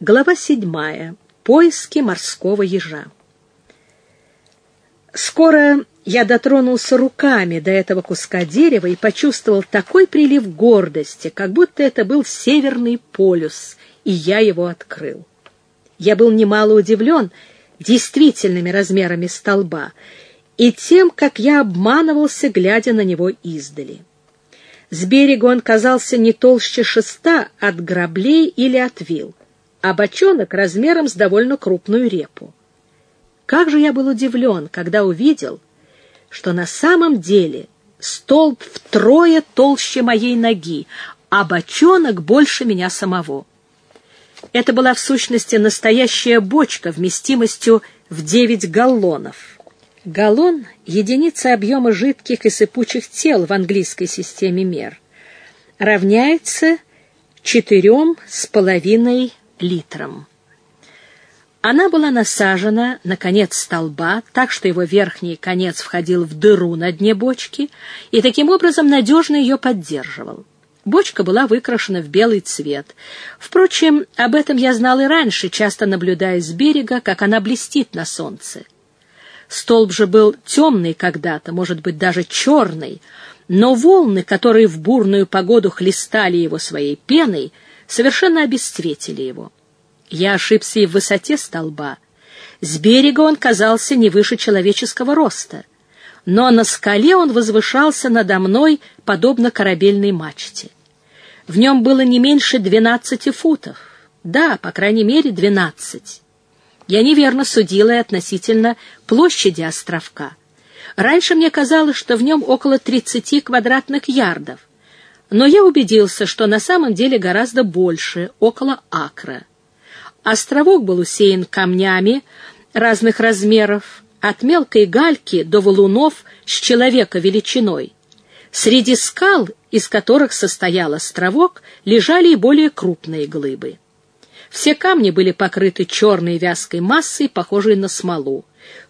Глава седьмая. Поиски морского ежа. Скоро я дотронулся руками до этого куска дерева и почувствовал такой прилив гордости, как будто это был Северный полюс, и я его открыл. Я был немало удивлен действительными размерами столба и тем, как я обманывался, глядя на него издали. С берега он казался не толще шеста от граблей или от вил, а бочонок размером с довольно крупную репу. Как же я был удивлен, когда увидел, что на самом деле столб втрое толще моей ноги, а бочонок больше меня самого. Это была в сущности настоящая бочка вместимостью в 9 галлонов. Галлон — единица объема жидких и сыпучих тел в английской системе мер. Равняется четырем с половиной литрам. Она была насажена на конец столба, так что его верхний конец входил в дыру на дне бочки и таким образом надежно ее поддерживал. Бочка была выкрашена в белый цвет. Впрочем, об этом я знал и раньше, часто наблюдая с берега, как она блестит на солнце. Столб же был темный когда-то, может быть, даже черный, но волны, которые в бурную погоду хлестали его своей пеной, совершенно обесцветили его. Я ошибся и в высоте столба. С берега он казался не выше человеческого роста, но на скале он возвышался надо мной, подобно корабельной мачте. В нем было не меньше двенадцати футов. Да, по крайней мере, двенадцать. Я неверно судила и относительно площади островка. Раньше мне казалось, что в нем около тридцати квадратных ярдов, но я убедился, что на самом деле гораздо больше, около акра. Островок был усеян камнями разных размеров, от мелкой гальки до валунов с человека величиной. Среди скал, из которых состоял островок, лежали и более крупные глыбы. Все камни были покрыты черной вязкой массой, похожей на смолу.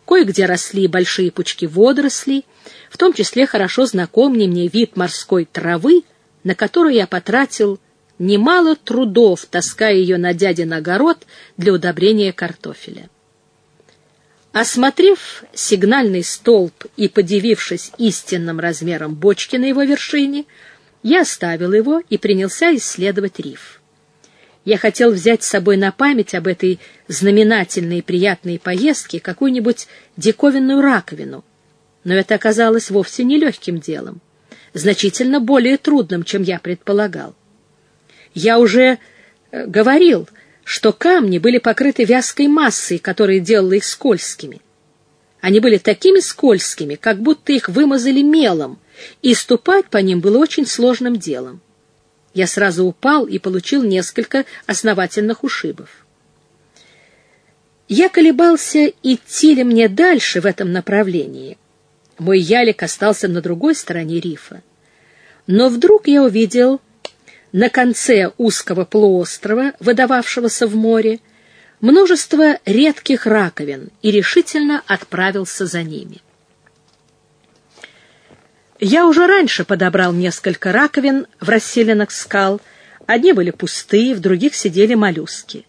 Кое-где росли большие пучки водорослей, в том числе хорошо знакомый мне вид морской травы, на которую я потратил немало трудов, таская ее на дядин огород для удобрения картофеля. Осмотрев сигнальный столб и подивившись истинным размером бочки на его вершине, я оставил его и принялся исследовать риф. Я хотел взять с собой на память об этой знаменательной и приятной поездке какую-нибудь диковинную раковину, но это оказалось вовсе не легким делом, значительно более трудным, чем я предполагал. Я уже э, говорил, что камни были покрыты вязкой массой, которая делала их скользкими. Они были такими скользкими, как будто их вымазали мелом, и ступать по ним было очень сложным делом. Я сразу упал и получил несколько основательных ушибов. Я колебался, идти ли мне дальше в этом направлении. Мой ялик остался на другой стороне рифа. Но вдруг я увидел на конце узкого полуострова, выдававшегося в море, множество редких раковин и решительно отправился за ними. Я уже раньше подобрал несколько раковин в расселенных скал, одни были пустые, в других сидели моллюски.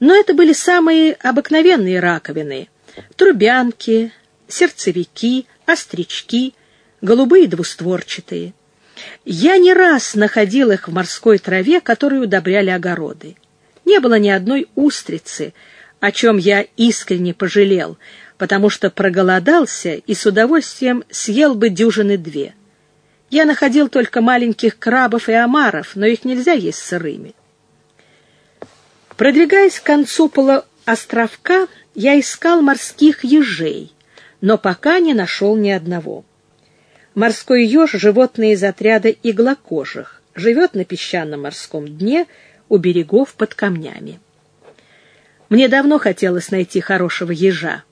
Но это были самые обыкновенные раковины — трубянки, сердцевики, острячки, голубые двустворчатые — я не раз находил их в морской траве, которую удобряли огороды. Не было ни одной устрицы, о чем я искренне пожалел, потому что проголодался и с удовольствием съел бы дюжины две. Я находил только маленьких крабов и омаров, но их нельзя есть сырыми. Продвигаясь к концу полуостровка, я искал морских ежей, но пока не нашел ни одного. Морской еж — животное из отряда иглокожих, живет на песчаном морском дне у берегов под камнями. Мне давно хотелось найти хорошего ежа.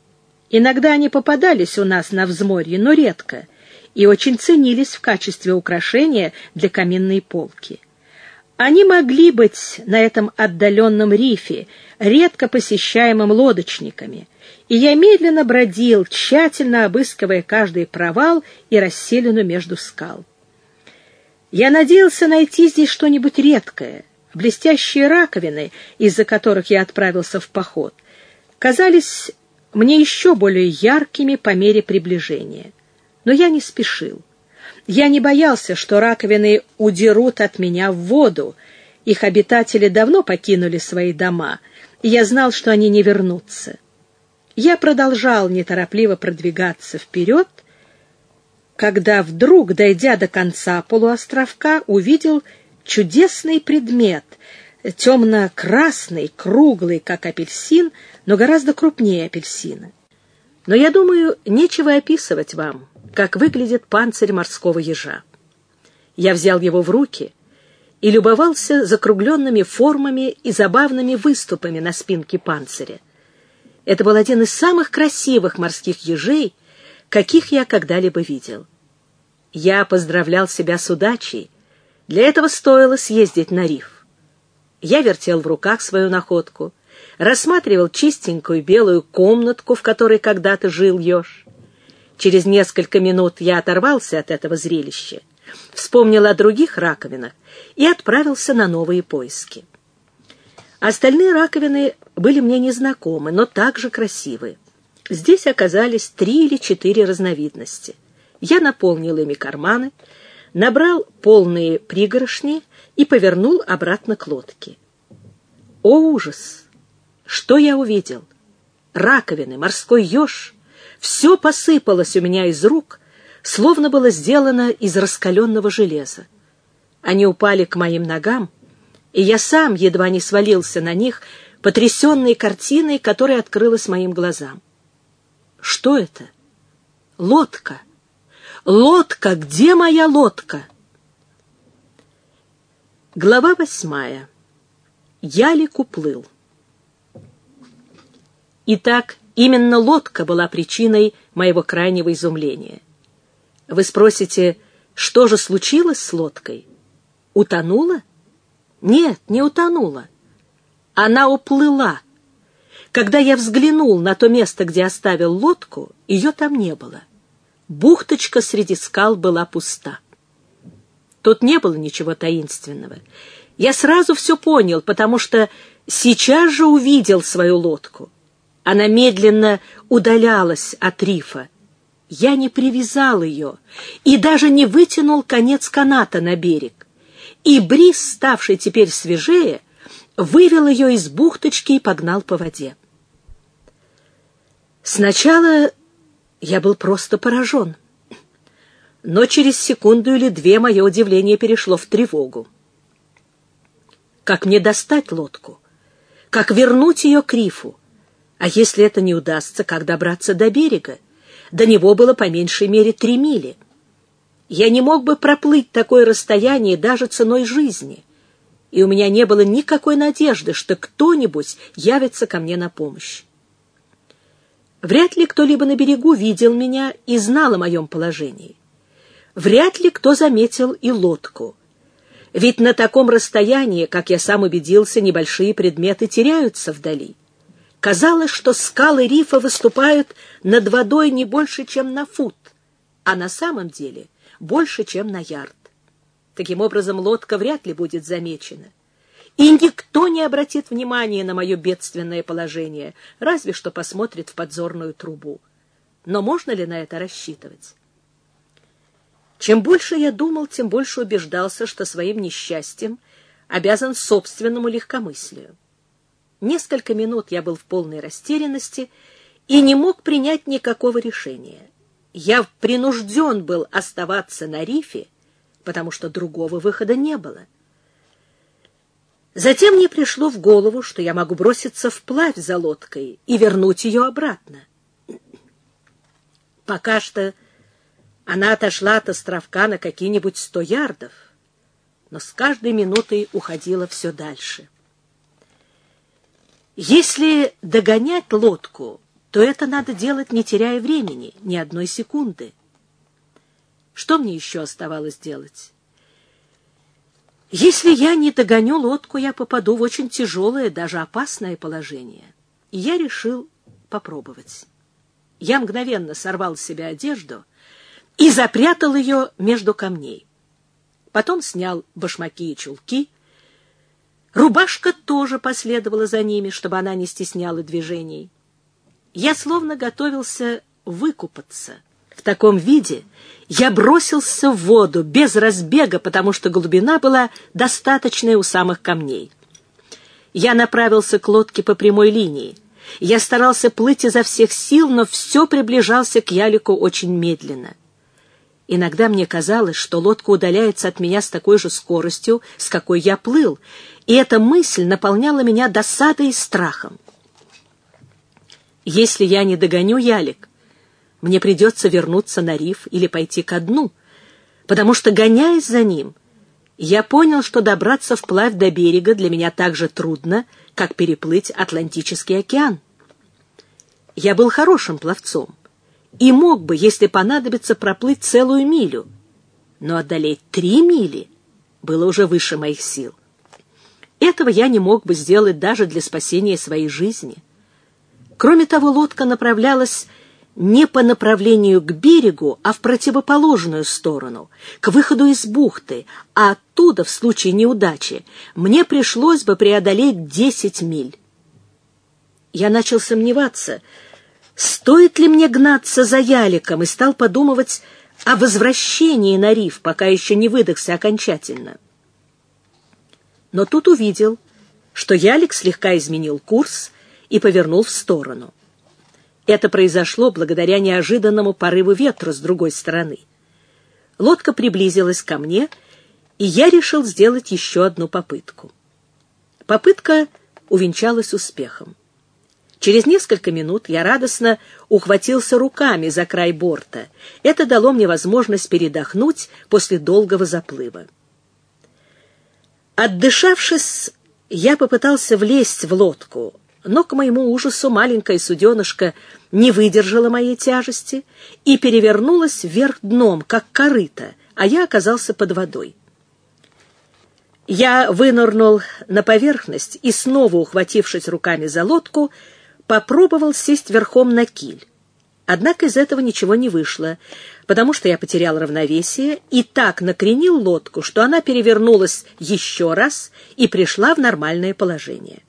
Иногда они попадались у нас на взморье, но редко, и очень ценились в качестве украшения для каминной полки. Они могли быть на этом отдаленном рифе, редко посещаемым лодочниками — и я медленно бродил, тщательно обыскивая каждый провал и расселину между скал. Я надеялся найти здесь что-нибудь редкое, блестящие раковины, из-за которых я отправился в поход, казались мне еще более яркими по мере приближения. Но я не спешил. Я не боялся, что раковины удерут от меня в воду. Их обитатели давно покинули свои дома, и я знал, что они не вернутся. Я продолжал неторопливо продвигаться вперед, когда вдруг, дойдя до конца полуостровка, увидел чудесный предмет, темно-красный, круглый, как апельсин, но гораздо крупнее апельсина. Но я думаю, нечего описывать вам, как выглядит панцирь морского ежа. Я взял его в руки и любовался закругленными формами и забавными выступами на спинке панциря. Это был один из самых красивых морских ежей, каких я когда-либо видел. Я поздравлял себя с удачей. Для этого стоило съездить на риф. Я вертел в руках свою находку, рассматривал чистенькую белую комнатку, в которой когда-то жил еж. Через несколько минут я оторвался от этого зрелища, вспомнил о других раковинах и отправился на новые поиски. Остальные раковины были мне незнакомы, но также красивы. Здесь оказались три или четыре разновидности. Я наполнил ими карманы, набрал полные пригоршни и повернул обратно к лодке. О, ужас! Что я увидел? Раковины, морской еж — все посыпалось у меня из рук, словно было сделано из раскаленного железа. Они упали к моим ногам, и я сам едва не свалился на них, потрясенной картиной, которая открылась моим глазам. Что это? Лодка. Лодка! Где моя лодка? Глава восьмая. Ялик уплыл. Итак, именно лодка была причиной моего крайнего изумления. Вы спросите, что же случилось с лодкой? Утонула? Нет, не утонула. Она уплыла. Когда я взглянул на то место, где оставил лодку, ее там не было. Бухточка среди скал была пуста. Тут не было ничего таинственного. Я сразу все понял, потому что сейчас же увидел свою лодку. Она медленно удалялась от рифа. Я не привязал ее и даже не вытянул конец каната на берег. И бриз, ставший теперь свежее, вывел ее из бухточки и погнал по воде. Сначала я был просто поражен. Но через секунду или две мое удивление перешло в тревогу. Как мне достать лодку? Как вернуть ее к рифу? А если это не удастся, как добраться до берега? До него было по меньшей мере три мили. Я не мог бы проплыть такое расстояние даже ценой жизни, и у меня не было никакой надежды, что кто-нибудь явится ко мне на помощь. Вряд ли кто-либо на берегу видел меня и знал о моем положении. Вряд ли кто заметил и лодку. Ведь на таком расстоянии, как я сам убедился, небольшие предметы теряются вдали. Казалось, что скалы рифа выступают над водой не больше, чем на фут, а на самом деле больше, чем на ярд. Таким образом, лодка вряд ли будет замечена и никто не обратит внимания на мое бедственное положение, разве что посмотрит в подзорную трубу. Но можно ли на это рассчитывать? Чем больше я думал, тем больше убеждался, что своим несчастьем обязан собственному легкомыслию. Несколько минут я был в полной растерянности и не мог принять никакого решения. Я принужден был оставаться на рифе, потому что другого выхода не было. Затем мне пришло в голову, что я могу броситься вплавь за лодкой и вернуть ее обратно. Пока что она отошла от островка на какие-нибудь сто ярдов, но с каждой минутой уходила все дальше. Если догонять лодку, то это надо делать, не теряя времени, ни одной секунды. Что мне еще оставалось делать? Если я не догоню лодку, я попаду в очень тяжелое, даже опасное положение. И я решил попробовать. Я мгновенно сорвал с себя одежду и запрятал ее между камней. Потом снял башмаки и чулки, Рубашка тоже последовала за ними, чтобы она не стесняла движений. Я словно готовился выкупаться. В таком виде я бросился в воду без разбега, потому что глубина была достаточная у самых камней. Я направился к лодке по прямой линии. Я старался плыть изо всех сил, но все приближался к ялику очень медленно. Иногда мне казалось, что лодка удаляется от меня с такой же скоростью, с какой я плыл, и эта мысль наполняла меня досадой и страхом. Если я не догоню ялик, мне придется вернуться на риф или пойти ко дну, потому что, гоняясь за ним, я понял, что добраться вплавь до берега для меня так же трудно, как переплыть Атлантический океан. Я был хорошим пловцом и мог бы, если понадобится, проплыть целую милю, но одолеть три мили было уже выше моих сил. Этого я не мог бы сделать даже для спасения своей жизни. Кроме того, лодка направлялась не по направлению к берегу, а в противоположную сторону, к выходу из бухты, а оттуда, в случае неудачи, мне пришлось бы преодолеть десять миль. Я начал сомневаться, стоит ли мне гнаться за яликом, и стал подумывать о возвращении на риф, пока еще не выдохся окончательно. Но тут увидел, что ялик слегка изменил курс и повернул в сторону. Это произошло благодаря неожиданному порыву ветра с другой стороны. Лодка приблизилась ко мне, и я решил сделать еще одну попытку. Попытка увенчалась успехом. Через несколько минут я радостно ухватился руками за край борта. Это дало мне возможность передохнуть после долгого заплыва. Отдышавшись, я попытался влезть в лодку, но, к моему ужасу, маленькая суденышка не выдержала моей тяжести и перевернулась вверх дном, как корыто, а я оказался под водой. Я вынырнул на поверхность и, снова ухватившись руками за лодку, попробовал сесть верхом на киль. Однако из этого ничего не вышло, потому что я потерял равновесие и так накренил лодку, что она перевернулась еще раз и пришла в нормальное положение.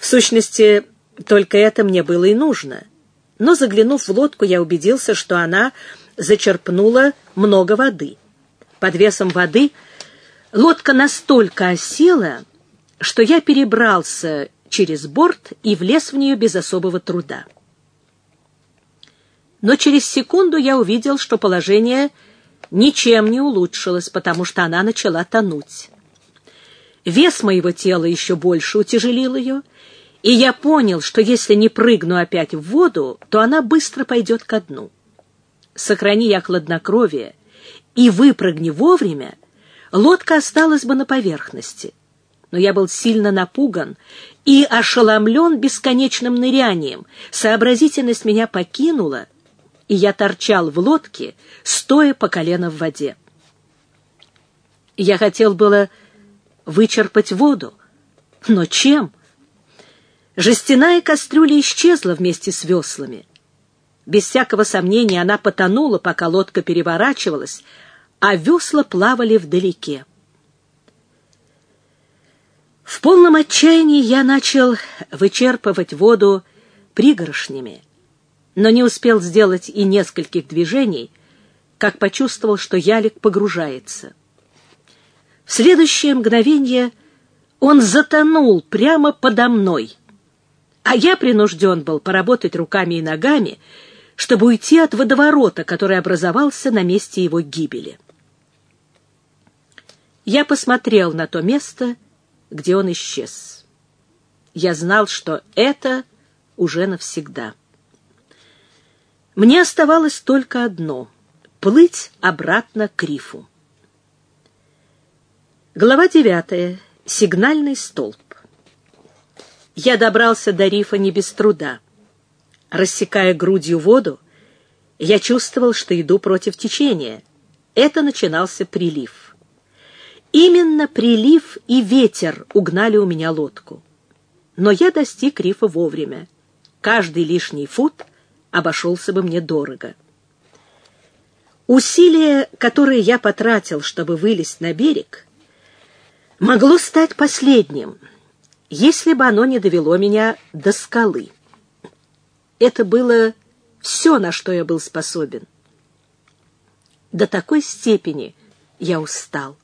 В сущности, только это мне было и нужно. Но, заглянув в лодку, я убедился, что она зачерпнула много воды. Под весом воды лодка настолько осела, что я перебрался через борт и влез в нее без особого труда. Но через секунду я увидел, что положение ничем не улучшилось, потому что она начала тонуть. Вес моего тела еще больше утяжелил ее, и я понял, что если не прыгну опять в воду, то она быстро пойдет ко дну. Сохрани я хладнокровие и выпрыгни вовремя, лодка осталась бы на поверхности. Но я был сильно напуган и ошеломлен бесконечным нырянием. Сообразительность меня покинула, и я торчал в лодке, стоя по колено в воде. Я хотел было вычерпать воду, но чем? Жестяная кастрюля исчезла вместе с веслами. Без всякого сомнения она потонула, пока лодка переворачивалась, а весла плавали вдалеке. В полном отчаянии я начал вычерпывать воду пригоршнями, но не успел сделать и нескольких движений, как почувствовал, что ялик погружается. В следующее мгновение он затонул прямо подо мной — а я принужден был поработать руками и ногами, чтобы уйти от водоворота, который образовался на месте его гибели. Я посмотрел на то место, где он исчез. Я знал, что это уже навсегда. Мне оставалось только одно — плыть обратно к рифу. Глава девятая. Сигнальный столб. Я добрался до рифа не без труда. Рассекая грудью воду, я чувствовал, что иду против течения. Это начинался прилив. Именно прилив и ветер угнали у меня лодку. Но я достиг рифа вовремя. Каждый лишний фут обошелся бы мне дорого. Усилия, которые я потратил, чтобы вылезть на берег, могло стать последним, если бы оно не довело меня до скалы. Это было все, на что я был способен. До такой степени я устал.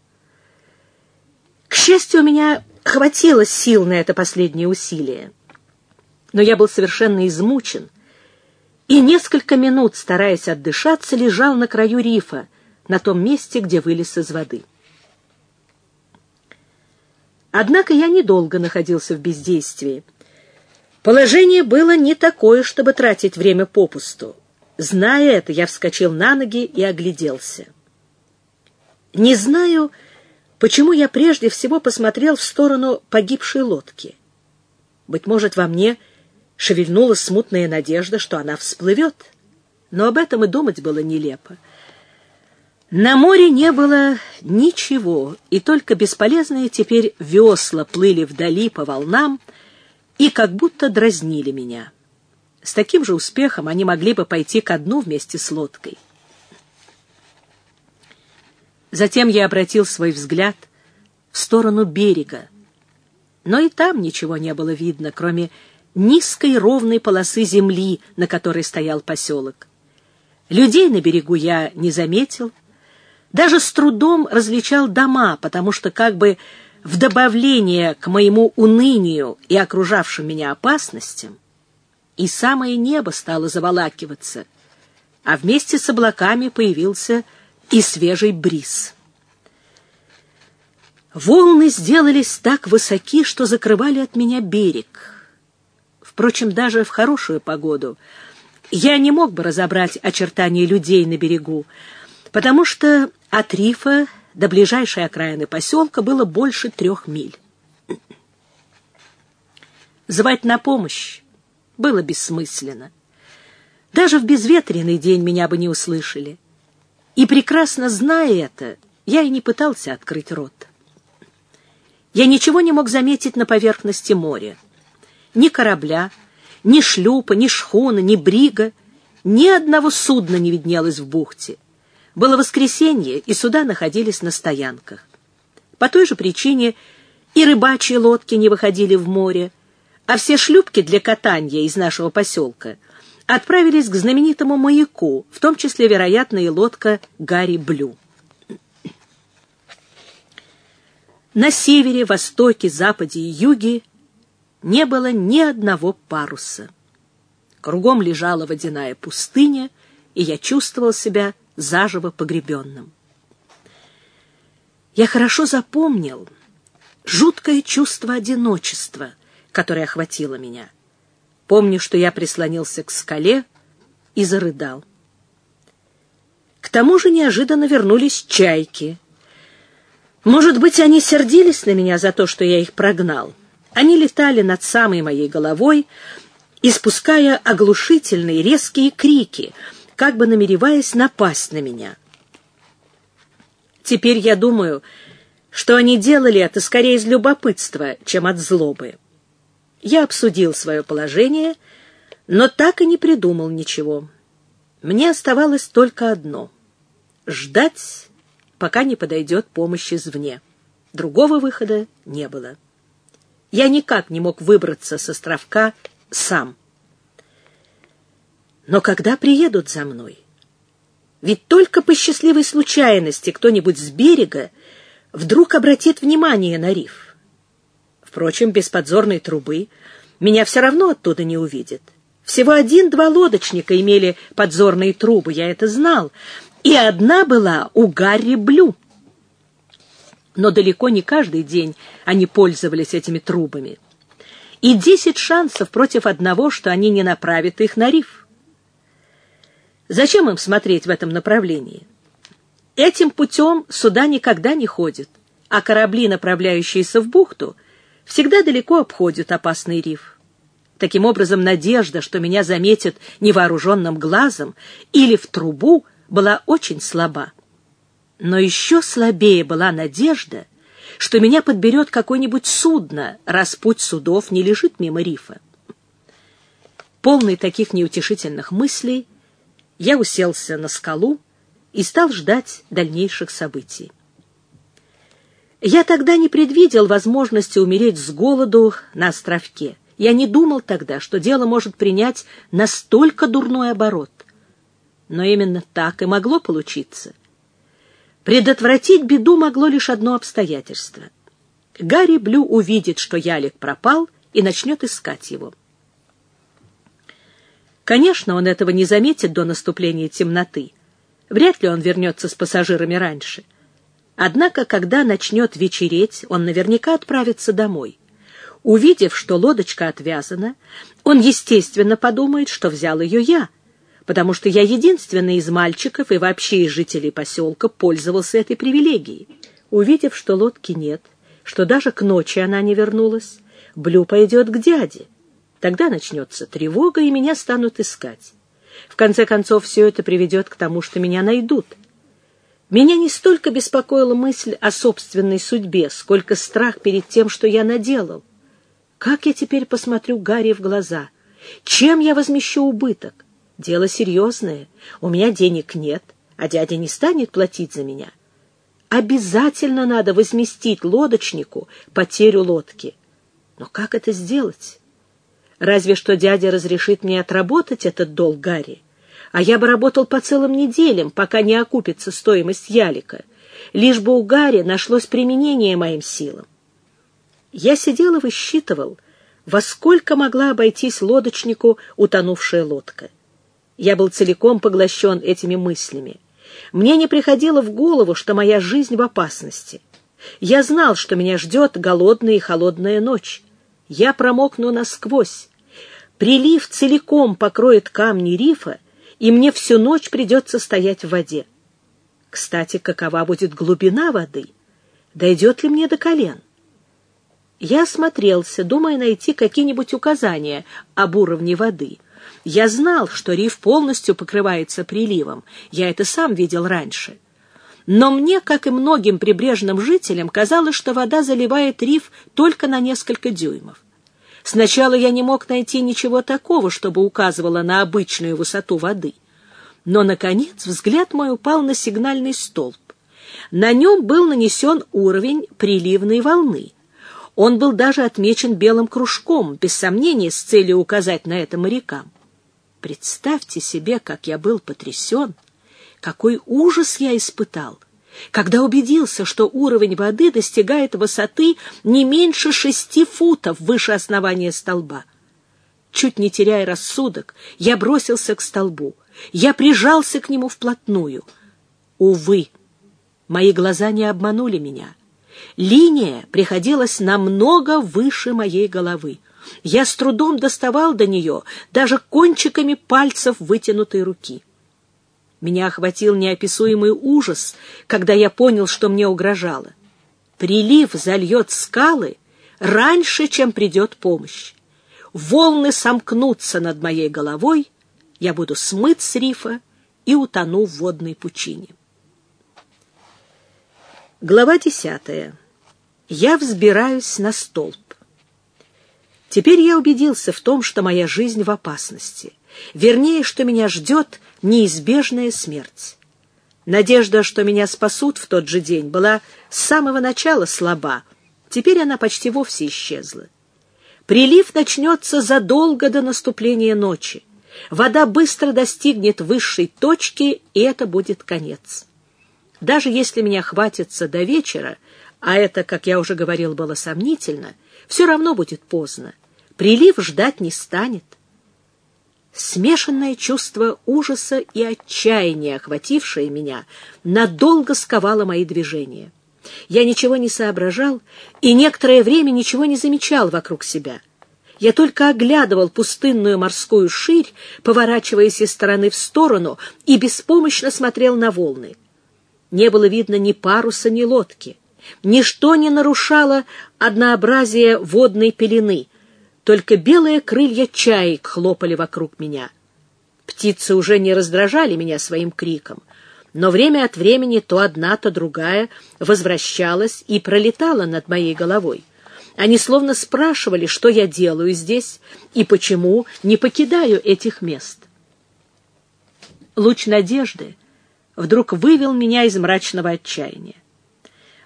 К счастью, у меня хватило сил на это последнее усилие. Но я был совершенно измучен и несколько минут, стараясь отдышаться, лежал на краю рифа, на том месте, где вылез из воды. Однако я недолго находился в бездействии. Положение было не такое, чтобы тратить время попусту. Зная это, я вскочил на ноги и огляделся. Не знаю, почему я прежде всего посмотрел в сторону погибшей лодки. Быть может, во мне шевельнулась смутная надежда, что она всплывет. Но об этом и думать было нелепо. На море не было ничего, и только бесполезные теперь весла плыли вдали по волнам и как будто дразнили меня. С таким же успехом они могли бы пойти ко дну вместе с лодкой. Затем я обратил свой взгляд в сторону берега, но и там ничего не было видно, кроме низкой ровной полосы земли, на которой стоял поселок. Людей на берегу я не заметил, даже с трудом различал дома, потому что как бы в добавление к моему унынию и окружавшим меня опасностям и самое небо стало заволакиваться, а вместе с облаками появился и свежий бриз. Волны сделались так высоки, что закрывали от меня берег — Впрочем, даже в хорошую погоду я не мог бы разобрать очертания людей на берегу, потому что от рифа до ближайшей окраины поселка было больше трех миль. Звать на помощь было бессмысленно. Даже в безветренный день меня бы не услышали. И прекрасно зная это, я и не пытался открыть рот. Я ничего не мог заметить на поверхности моря ни корабля, ни шлюпа, ни шхуна, ни брига, ни одного судна не виднелось в бухте. Было воскресенье, и суда находились на стоянках. По той же причине и рыбачьи лодки не выходили в море, а все шлюпки для катания из нашего поселка отправились к знаменитому маяку, в том числе, вероятно, и лодка Гарри Блю. На севере, востоке, западе и юге не было ни одного паруса. Кругом лежала водяная пустыня, и я чувствовал себя заживо погребенным. Я хорошо запомнил жуткое чувство одиночества, которое охватило меня. Помню, что я прислонился к скале и зарыдал. К тому же неожиданно вернулись чайки. Может быть, они сердились на меня за то, что я их прогнал. Они летали над самой моей головой, испуская оглушительные резкие крики, как бы намереваясь напасть на меня. Теперь я думаю, что они делали это скорее из любопытства, чем от злобы. Я обсудил свое положение, но так и не придумал ничего. Мне оставалось только одно — ждать, пока не подойдет помощь извне. Другого выхода не было. Я никак не мог выбраться с островка сам. Но когда приедут за мной? Ведь только по счастливой случайности кто-нибудь с берега вдруг обратит внимание на риф. Впрочем, без подзорной трубы меня все равно оттуда не увидят. Всего один-два лодочника имели подзорные трубы, я это знал, и одна была у Гарри Блю но далеко не каждый день они пользовались этими трубами. И десять шансов против одного, что они не направят их на риф. Зачем им смотреть в этом направлении? Этим путем суда никогда не ходят, а корабли, направляющиеся в бухту, всегда далеко обходят опасный риф. Таким образом, надежда, что меня заметят невооруженным глазом или в трубу, была очень слаба. Но еще слабее была надежда, что меня подберет какое-нибудь судно, раз путь судов не лежит мимо рифа. Полный таких неутешительных мыслей, я уселся на скалу и стал ждать дальнейших событий. Я тогда не предвидел возможности умереть с голоду на островке. Я не думал тогда, что дело может принять настолько дурной оборот. Но именно так и могло получиться. Предотвратить беду могло лишь одно обстоятельство. Гарри Блю увидит, что ялик пропал, и начнет искать его. Конечно, он этого не заметит до наступления темноты. Вряд ли он вернется с пассажирами раньше. Однако, когда начнет вечереть, он наверняка отправится домой. Увидев, что лодочка отвязана, он, естественно, подумает, что взял ее я, потому что я единственный из мальчиков и вообще из жителей поселка пользовался этой привилегией. Увидев, что лодки нет, что даже к ночи она не вернулась, Блю пойдет к дяде. Тогда начнется тревога, и меня станут искать. В конце концов, все это приведет к тому, что меня найдут. Меня не столько беспокоила мысль о собственной судьбе, сколько страх перед тем, что я наделал. Как я теперь посмотрю Гарри в глаза? Чем я возмещу убыток? Дело серьезное. У меня денег нет, а дядя не станет платить за меня. Обязательно надо возместить лодочнику потерю лодки. Но как это сделать? Разве что дядя разрешит мне отработать этот долг Гарри. А я бы работал по целым неделям, пока не окупится стоимость ялика, лишь бы у Гарри нашлось применение моим силам. Я сидел и высчитывал, во сколько могла обойтись лодочнику утонувшая лодка. Я был целиком поглощен этими мыслями. Мне не приходило в голову, что моя жизнь в опасности. Я знал, что меня ждет голодная и холодная ночь. Я промокну насквозь. Прилив целиком покроет камни рифа, и мне всю ночь придется стоять в воде. Кстати, какова будет глубина воды? Дойдет ли мне до колен? Я осмотрелся, думая найти какие-нибудь указания об уровне воды. Я знал, что риф полностью покрывается приливом. Я это сам видел раньше. Но мне, как и многим прибрежным жителям, казалось, что вода заливает риф только на несколько дюймов. Сначала я не мог найти ничего такого, чтобы указывало на обычную высоту воды. Но, наконец, взгляд мой упал на сигнальный столб. На нем был нанесен уровень приливной волны. Он был даже отмечен белым кружком, без сомнения, с целью указать на это морякам. Представьте себе, как я был потрясен, какой ужас я испытал, когда убедился, что уровень воды достигает высоты не меньше шести футов выше основания столба. Чуть не теряя рассудок, я бросился к столбу. Я прижался к нему вплотную. Увы, мои глаза не обманули меня. Линия приходилась намного выше моей головы. Я с трудом доставал до нее даже кончиками пальцев вытянутой руки. Меня охватил неописуемый ужас, когда я понял, что мне угрожало. Прилив зальет скалы раньше, чем придет помощь. Волны сомкнутся над моей головой, я буду смыт с рифа и утону в водной пучине. Глава десятая. Я взбираюсь на столб. Теперь я убедился в том, что моя жизнь в опасности. Вернее, что меня ждет неизбежная смерть. Надежда, что меня спасут в тот же день, была с самого начала слаба. Теперь она почти вовсе исчезла. Прилив начнется задолго до наступления ночи. Вода быстро достигнет высшей точки, и это будет конец. Даже если меня хватится до вечера, а это, как я уже говорил, было сомнительно, все равно будет поздно. Прилив ждать не станет. Смешанное чувство ужаса и отчаяния, охватившее меня, надолго сковало мои движения. Я ничего не соображал и некоторое время ничего не замечал вокруг себя. Я только оглядывал пустынную морскую ширь, поворачиваясь из стороны в сторону, и беспомощно смотрел на волны. Не было видно ни паруса, ни лодки. Ничто не нарушало однообразие водной пелены, только белые крылья чаек хлопали вокруг меня. Птицы уже не раздражали меня своим криком, но время от времени то одна, то другая возвращалась и пролетала над моей головой. Они словно спрашивали, что я делаю здесь и почему не покидаю этих мест. Луч надежды вдруг вывел меня из мрачного отчаяния.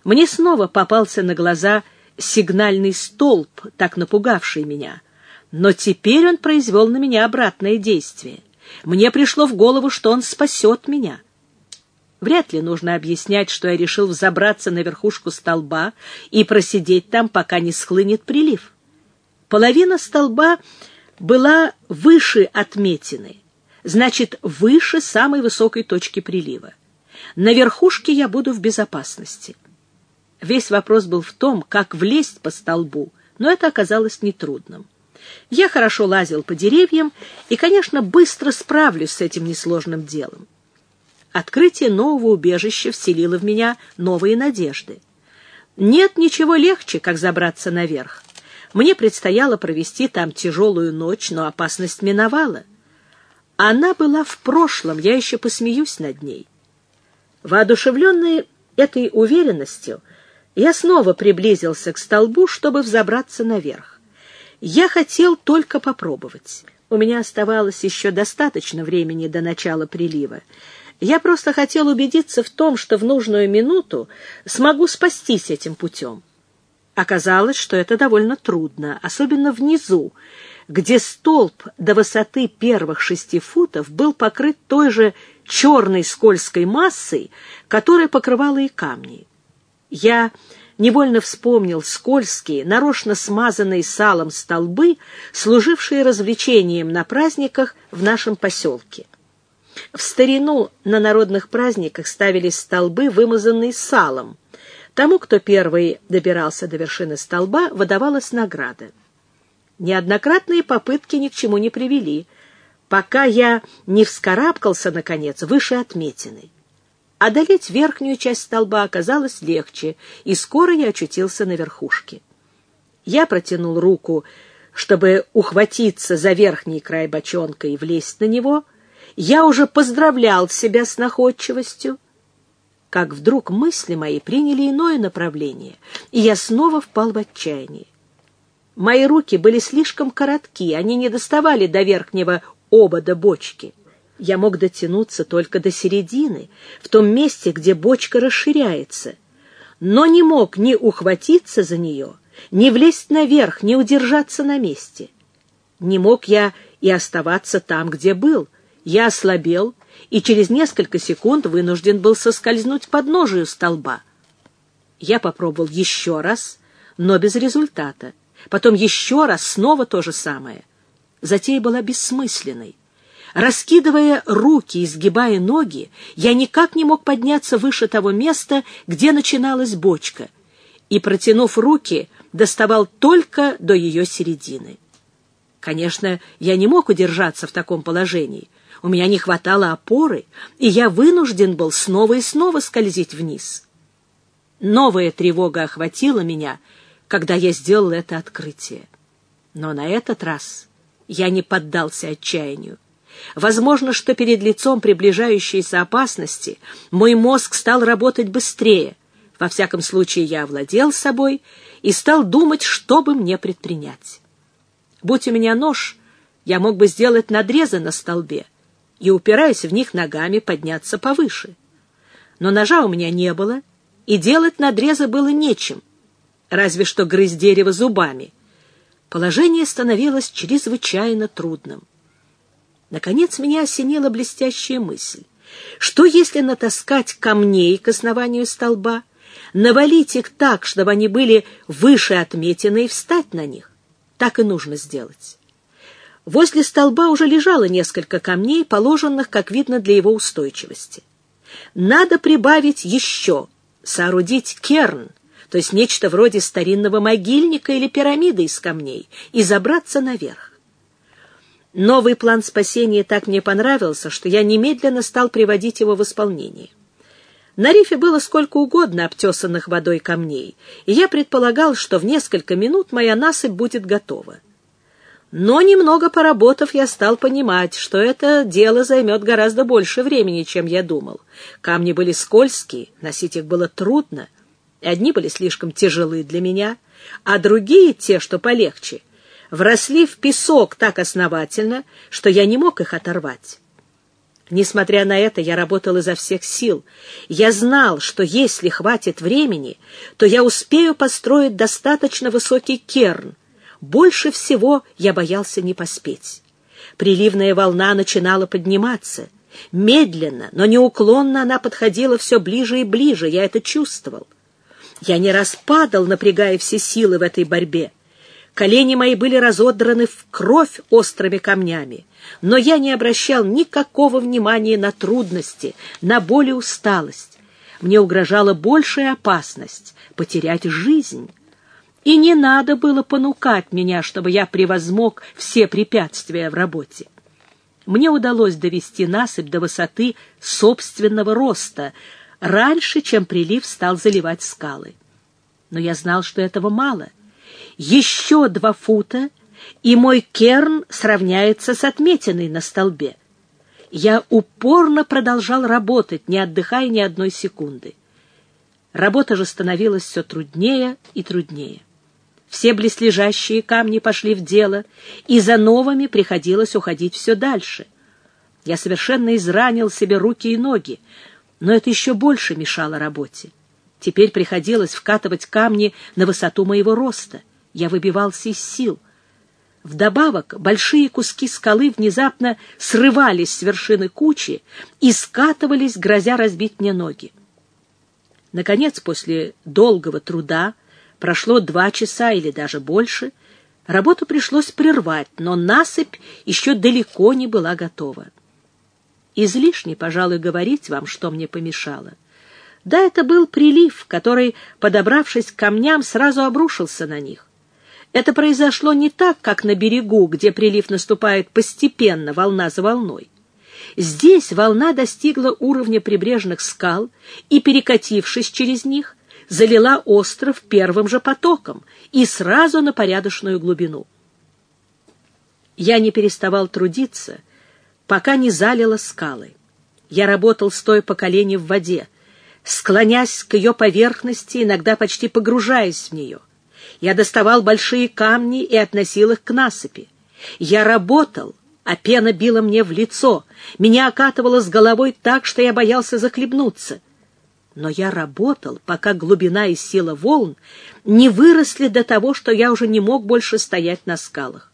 Мне снова попался на глаза сигнальный столб, так напугавший меня. Но теперь он произвел на меня обратное действие. Мне пришло в голову, что он спасет меня. Вряд ли нужно объяснять, что я решил взобраться на верхушку столба и просидеть там, пока не схлынет прилив. Половина столба была выше отметины, значит, выше самой высокой точки прилива. На верхушке я буду в безопасности. Весь вопрос был в том, как влезть по столбу, но это оказалось нетрудным. Я хорошо лазил по деревьям и, конечно, быстро справлюсь с этим несложным делом. Открытие нового убежища вселило в меня новые надежды. Нет ничего легче, как забраться наверх. Мне предстояло провести там тяжелую ночь, но опасность миновала. Она была в прошлом, я еще посмеюсь над ней. Воодушевленный этой уверенностью, я снова приблизился к столбу, чтобы взобраться наверх. Я хотел только попробовать. У меня оставалось еще достаточно времени до начала прилива. Я просто хотел убедиться в том, что в нужную минуту смогу спастись этим путем. Оказалось, что это довольно трудно, особенно внизу, где столб до высоты первых шести футов был покрыт той же черной скользкой массой, которая покрывала и камни. Я невольно вспомнил скользкие, нарочно смазанные салом столбы, служившие развлечением на праздниках в нашем поселке. В старину на народных праздниках ставились столбы, вымазанные салом. Тому, кто первый добирался до вершины столба, выдавалась награда. Неоднократные попытки ни к чему не привели, пока я не вскарабкался, наконец, выше отметины. Одолеть верхнюю часть столба оказалось легче, и скоро я очутился на верхушке. Я протянул руку, чтобы ухватиться за верхний край бочонка и влезть на него. Я уже поздравлял себя с находчивостью, как вдруг мысли мои приняли иное направление, и я снова впал в отчаяние. Мои руки были слишком коротки, они не доставали до верхнего обода бочки я мог дотянуться только до середины, в том месте, где бочка расширяется, но не мог ни ухватиться за нее, ни влезть наверх, ни удержаться на месте. Не мог я и оставаться там, где был. Я ослабел и через несколько секунд вынужден был соскользнуть под ножию столба. Я попробовал еще раз, но без результата. Потом еще раз, снова то же самое. Затея была бессмысленной. Раскидывая руки и сгибая ноги, я никак не мог подняться выше того места, где начиналась бочка, и, протянув руки, доставал только до ее середины. Конечно, я не мог удержаться в таком положении. У меня не хватало опоры, и я вынужден был снова и снова скользить вниз. Новая тревога охватила меня, когда я сделал это открытие. Но на этот раз я не поддался отчаянию. Возможно, что перед лицом приближающейся опасности мой мозг стал работать быстрее. Во всяком случае, я овладел собой и стал думать, что бы мне предпринять. Будь у меня нож, я мог бы сделать надрезы на столбе и, упираясь в них ногами, подняться повыше. Но ножа у меня не было, и делать надрезы было нечем, разве что грызть дерево зубами. Положение становилось чрезвычайно трудным. Наконец меня осенила блестящая мысль. Что если натаскать камней к основанию столба, навалить их так, чтобы они были выше отметины и встать на них? Так и нужно сделать. Возле столба уже лежало несколько камней, положенных, как видно, для его устойчивости. Надо прибавить еще, соорудить керн, то есть нечто вроде старинного могильника или пирамиды из камней, и забраться наверх. Новый план спасения так мне понравился, что я немедленно стал приводить его в исполнение. На рифе было сколько угодно обтесанных водой камней, и я предполагал, что в несколько минут моя насыпь будет готова. Но немного поработав, я стал понимать, что это дело займет гораздо больше времени, чем я думал. Камни были скользкие, носить их было трудно. Одни были слишком тяжелые для меня, а другие, те, что полегче, вросли в песок так основательно, что я не мог их оторвать. Несмотря на это, я работал изо всех сил. Я знал, что если хватит времени, то я успею построить достаточно высокий керн. Больше всего я боялся не поспеть. Приливная волна начинала подниматься. Медленно, но неуклонно она подходила все ближе и ближе, я это чувствовал. Я не раз падал, напрягая все силы в этой борьбе. Колени мои были разодраны в кровь острыми камнями, но я не обращал никакого внимания на трудности, на боль и усталость. Мне угрожала большая опасность — потерять жизнь. И не надо было понукать меня, чтобы я превозмог все препятствия в работе. Мне удалось довести насыпь до высоты собственного роста, раньше, чем прилив стал заливать скалы. Но я знал, что этого мало — еще два фута, и мой керн сравняется с отметиной на столбе. Я упорно продолжал работать, не отдыхая ни одной секунды. Работа же становилась все труднее и труднее. Все близлежащие камни пошли в дело, и за новыми приходилось уходить все дальше. Я совершенно изранил себе руки и ноги, но это еще больше мешало работе. Теперь приходилось вкатывать камни на высоту моего роста. Я выбивался из сил. Вдобавок большие куски скалы внезапно срывались с вершины кучи и скатывались, грозя разбить мне ноги. Наконец, после долгого труда, прошло два часа или даже больше, работу пришлось прервать, но насыпь еще далеко не была готова. Излишне, пожалуй, говорить вам, что мне помешало. Да, это был прилив, который, подобравшись к камням, сразу обрушился на них. Это произошло не так, как на берегу, где прилив наступает постепенно, волна за волной. Здесь волна достигла уровня прибрежных скал и, перекатившись через них, залила остров первым же потоком и сразу на порядочную глубину. Я не переставал трудиться, пока не залило скалы. Я работал, стоя по колени в воде, склонясь к ее поверхности, иногда почти погружаясь в нее. Я доставал большие камни и относил их к насыпи. Я работал, а пена била мне в лицо. Меня окатывало с головой так, что я боялся захлебнуться. Но я работал, пока глубина и сила волн не выросли до того, что я уже не мог больше стоять на скалах.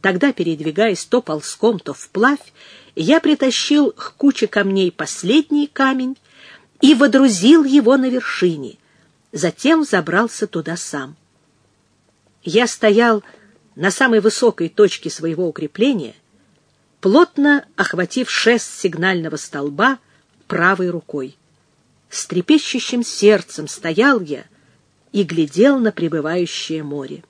Тогда, передвигаясь то ползком, то вплавь, я притащил к куче камней последний камень и водрузил его на вершине. Затем забрался туда сам. Я стоял на самой высокой точке своего укрепления, плотно охватив шест сигнального столба правой рукой. С трепещущим сердцем стоял я и глядел на прибывающее море.